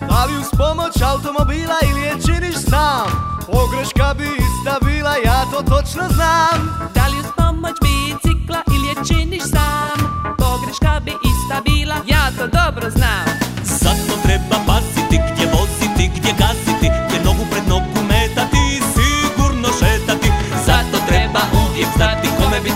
Da li uz pomoć automobila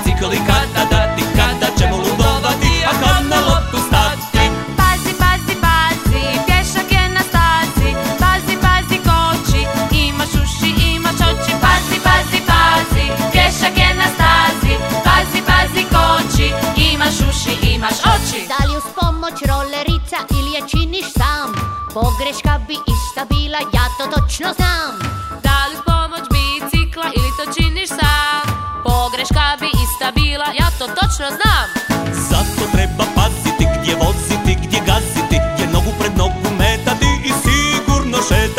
bicikl i kada dati Kada ćemo ludovati, a kad na loptu stati. Pazi, pazi, pazi, pješak je na stazi. Pazi, pazi, koči, imaš uši, imaš oči. Pazi, pazi, pazi, pješak je na stazi. Pazi, pazi, koči, imaš uši, imaš oči. Da li uz pomoć rolerica ili je činiš sam? Pogreška bi ista bila, ja to točno znam točno znam. Zato treba paziti gdje voziti, gdje gaziti Gdje nogu pred nogu metati i sigurno šetati